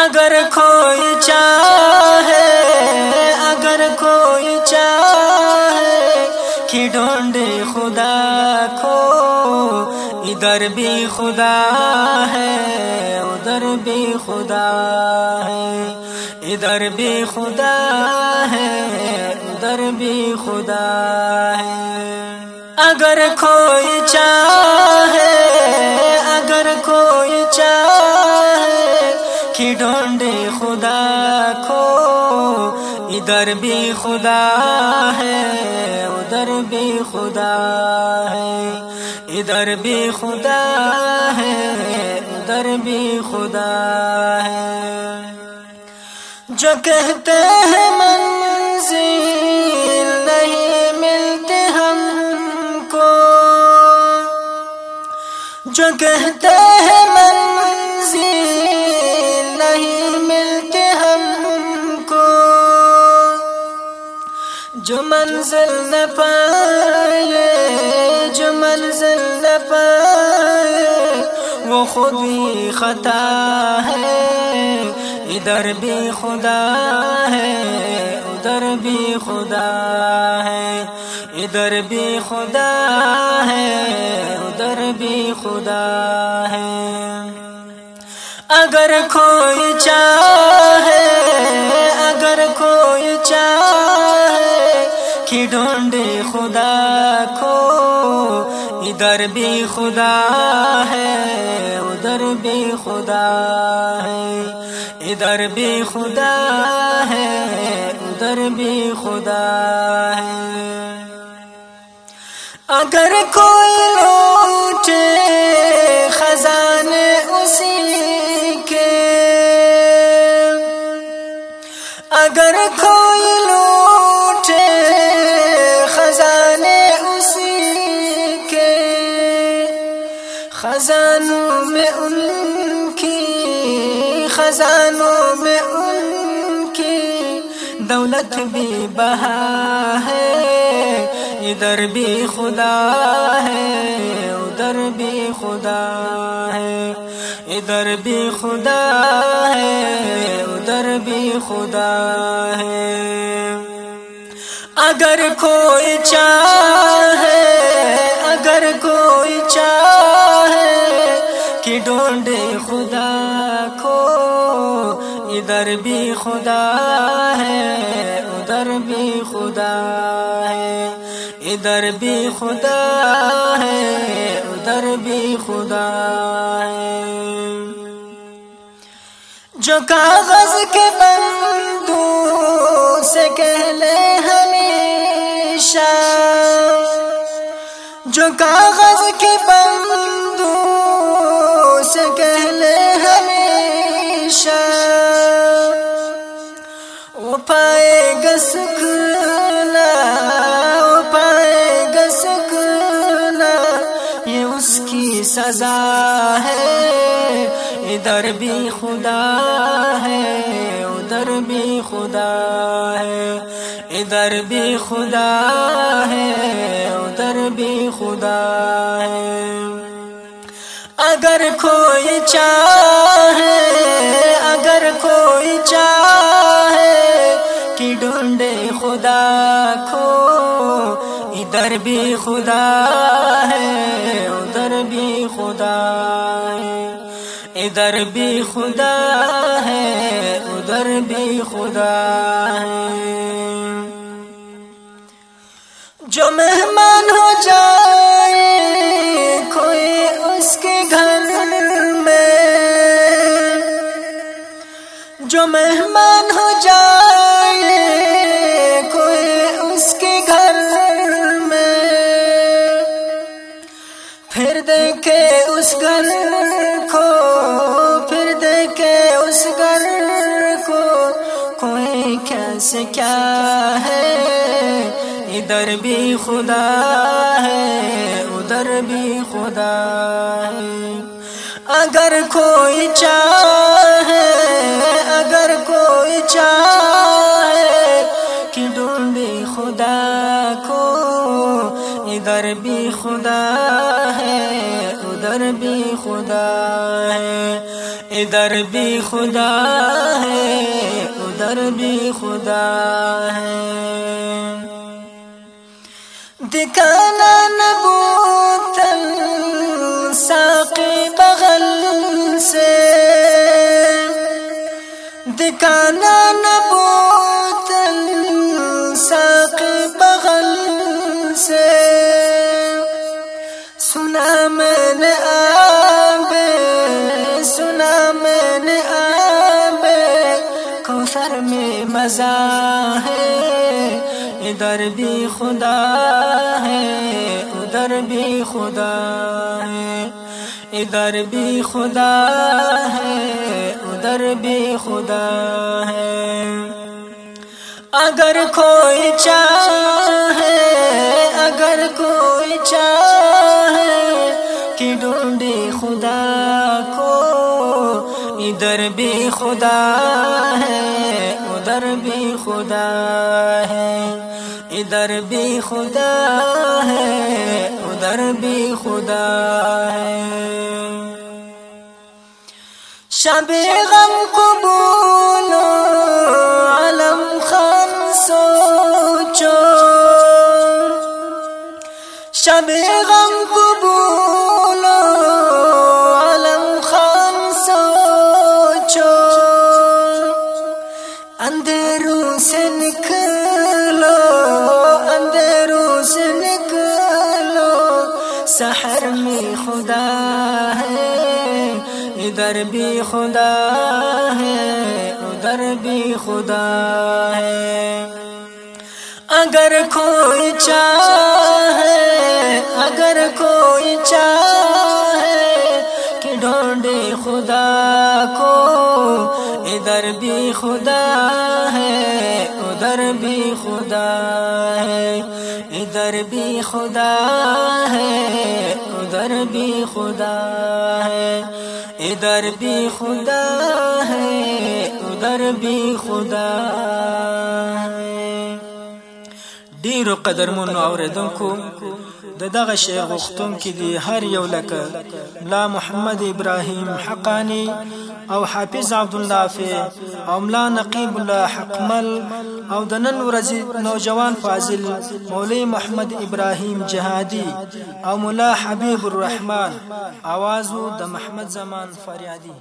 اگر کوئی چاہے، اگر کوئی چاہے کہ ڈھونڈے خدا کو، ادھر بھی خدا ہے، ادھر بھی خدا ہے۔ ادھر بھی خدا ہے، ادھر بھی خدا ہے۔ اگر کوئی چاہے، اگر کوئی چاہے کہ ڈھونڈے خدا کو؟ ادھر بھی خدا ہے، ادھر بھی خدا ہے۔ ادھر بھی خدا ہے، ادھر بھی خدا ہے۔ جو کہتے ہیں منزل نہیں ملتے ہم کو، جو کہتے ہیں منزل نہ پائے جو منزل نہ پائے وہ خود ہی خطا ہے۔ ادھر بھی خدا ہے ادھر بھی خدا ہے۔ ادھر بھی خدا ہے ادھر بھی خدا ہے۔ اگر کوئی چاہے کہ ڈھونڈے خدا کو ادھر بھی خدا ہے ادھر بھی خدا ہے۔ ادھر بھی خدا ہے ادھر بھی خدا ہے۔ اگر کوئی لوٹے خزانوں میں ان کی خزانوں میں ان کی دولت بھی بہا ہے ادھر بھی خدا ہے ادھر بھی خدا ہے ادھر بھی خدا ہے ادھر بھی خدا ہے اگر کوئی چاہے اگر کوئی چاہے کہ خدا کو، ادھر بھی خدا ہے، ادھر بھی خدا ہے۔ ادھر بھی خدا ہے، ادھر بھی خدا ہے۔ جو کاغذ کے بندو سے کہہ لے ہمیشہ، جو کاغذ کے بندو سے کہہ لے ہمیشہ وہ پائے گا سکھنا وہ پائے گا سکھنا یہ اس کی سزا ہے ادھر بھی خدا ہے ادھر بھی خدا ہے ادھر بھی خدا ہے ادھر بھی خدا ہے اگر کوئی چاہے، اگر کوئی چاہے کہ ڈھونڈے خدا کو، ادھر بھی خدا ہے، ادھر بھی خدا ہے۔ ادھر بھی خدا ہے، ادھر بھی خدا ہے۔ جو مہمان ہو جائے جو مہمان ہو جائے، کوئی اس کے گھر میں۔ پھر دیکھے اس گھر کو، پھر دیکھے اس گھر کو۔ کوئی کیسے کیا ہے؟ ادھر بھی خدا ہے، ادھر بھی خدا ہے۔ اگر کوئی چاہے، اگر کوئی چاہے کہ ڈھونڈے خدا کو، ادھر بھی خدا ہے، ادھر بھی خدا ہے، ادھر بھی خدا ہے، ادھر بھی خدا ہے۔ دکھانا نبوتن ساقی بغل سے دکھانا نبوتن ساقی بغل سے۔ سنا میں نے آبے سنا میں نے آبے کوثر میں مزہ ہے، ادھر بھی خدا ہے، ادھر بھی خدا ہے۔ ادھر بھی خدا ہے ادھر بھی خدا ہے اگر کوئی چاہے اگر کوئی چاہے کہ ڈھونڈے خدا کو ادھر بھی خدا ہے ادھر بھی خدا ہے ادھر بھی خدا ہے ادھر بھی خدا ہے شب غم کو بولو علم خان سوچو شب غم کو بولو علم خان سوچو اندروں سے نکلو بھی خدا ہے، ادھر بھی خدا ہے۔ اگر کوئی چاہے، اگر کوئی چاہے کہ ڈھونڈے خدا کو، ادھر بھی خدا ہے، ادھر بھی خدا ہے۔ ادھر بھی خدا ہے، ادھر بھی خدا ہے۔ ادھر بھی خدا ہے ادھر بھی خدا ہے ډیرو قدرمنو اوریدونکو د دغه شی غختون کې دی هر یو لکه ملا محمد ابراهیم حقانی او حافظ عبد الله او ملا نقیب الله حقمل او د نن ورځې نوجوان فاضل مولوی محمد ابراهیم جهادي او ملا حبیب الرحمن اوازو د محمد زمان فریادي